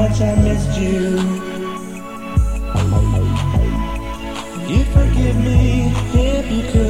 much I missed you. You forgive me if you could.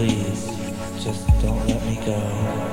Please, just don't let me go.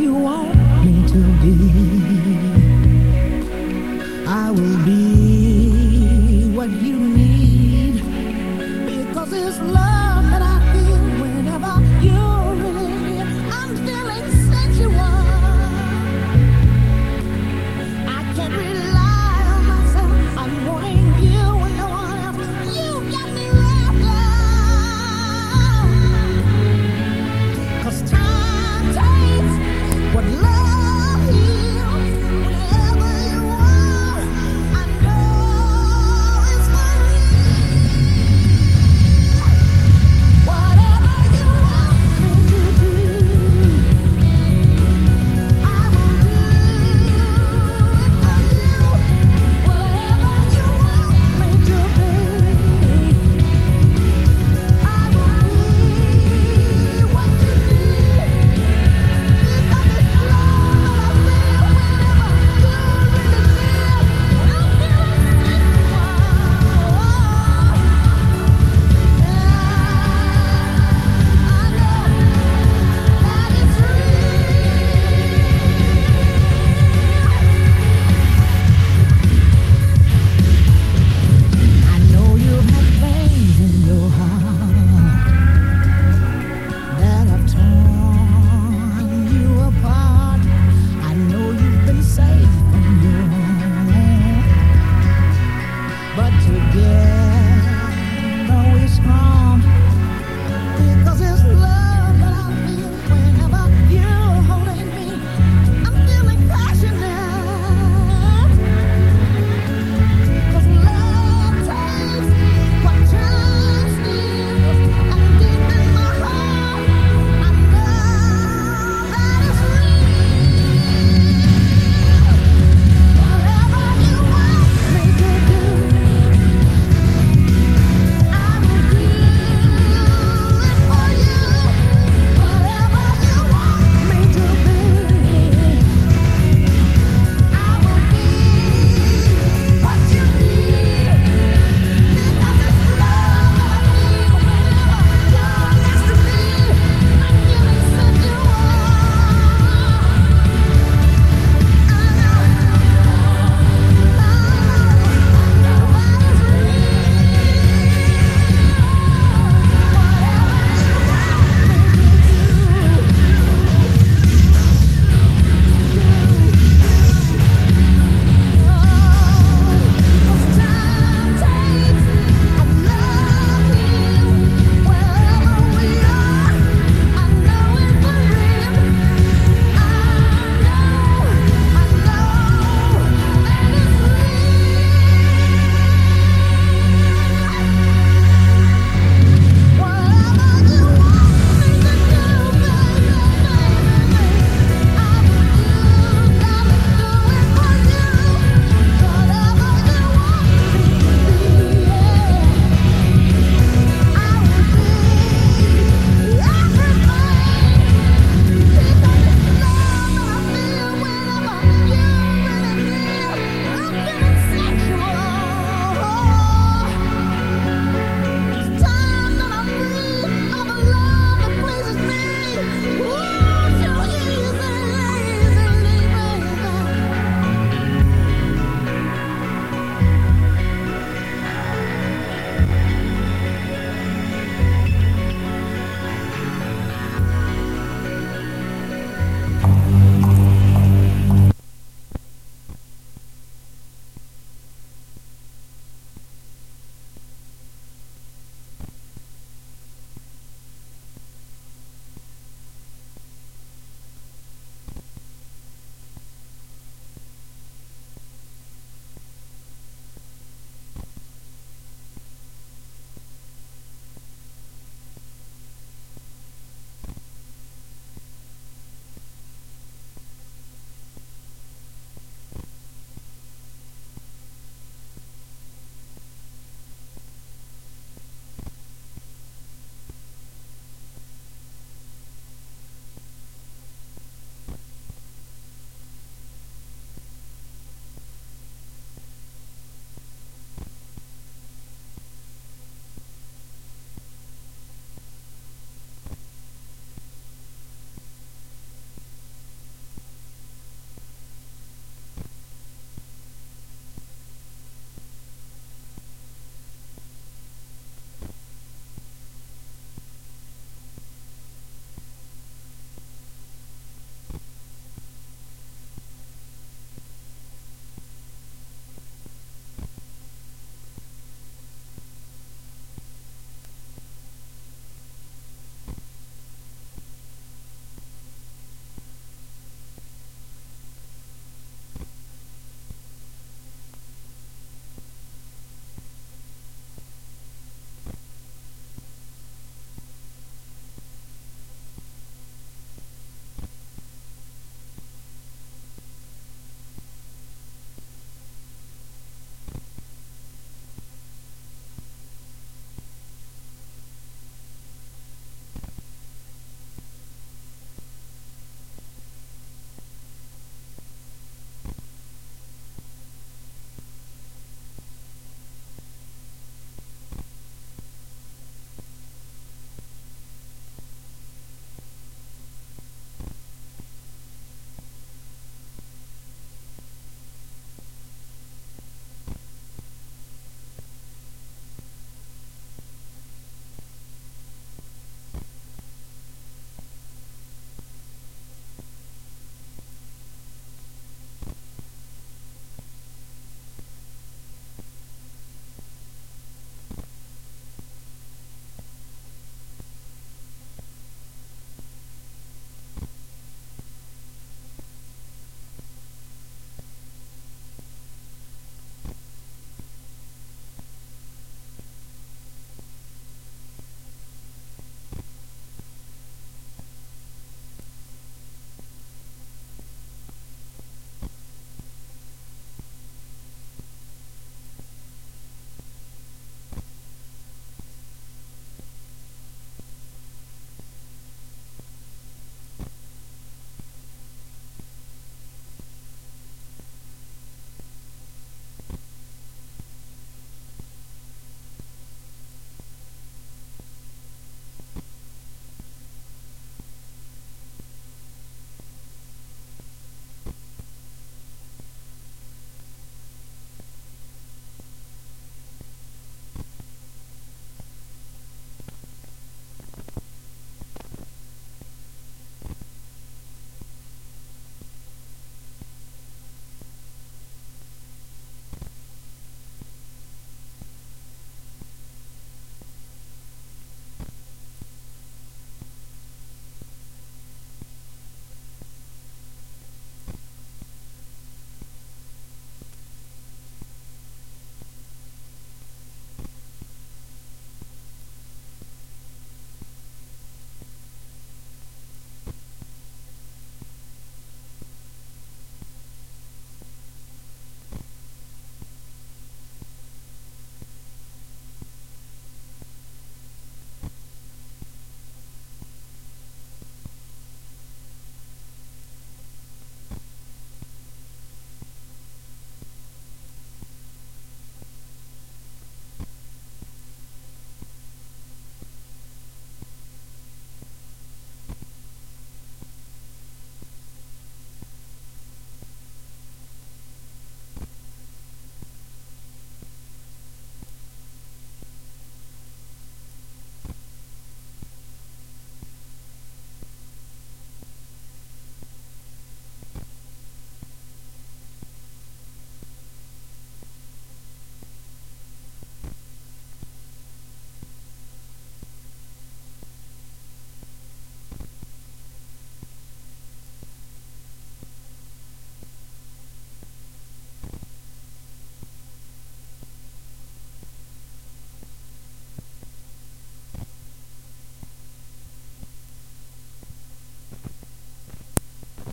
You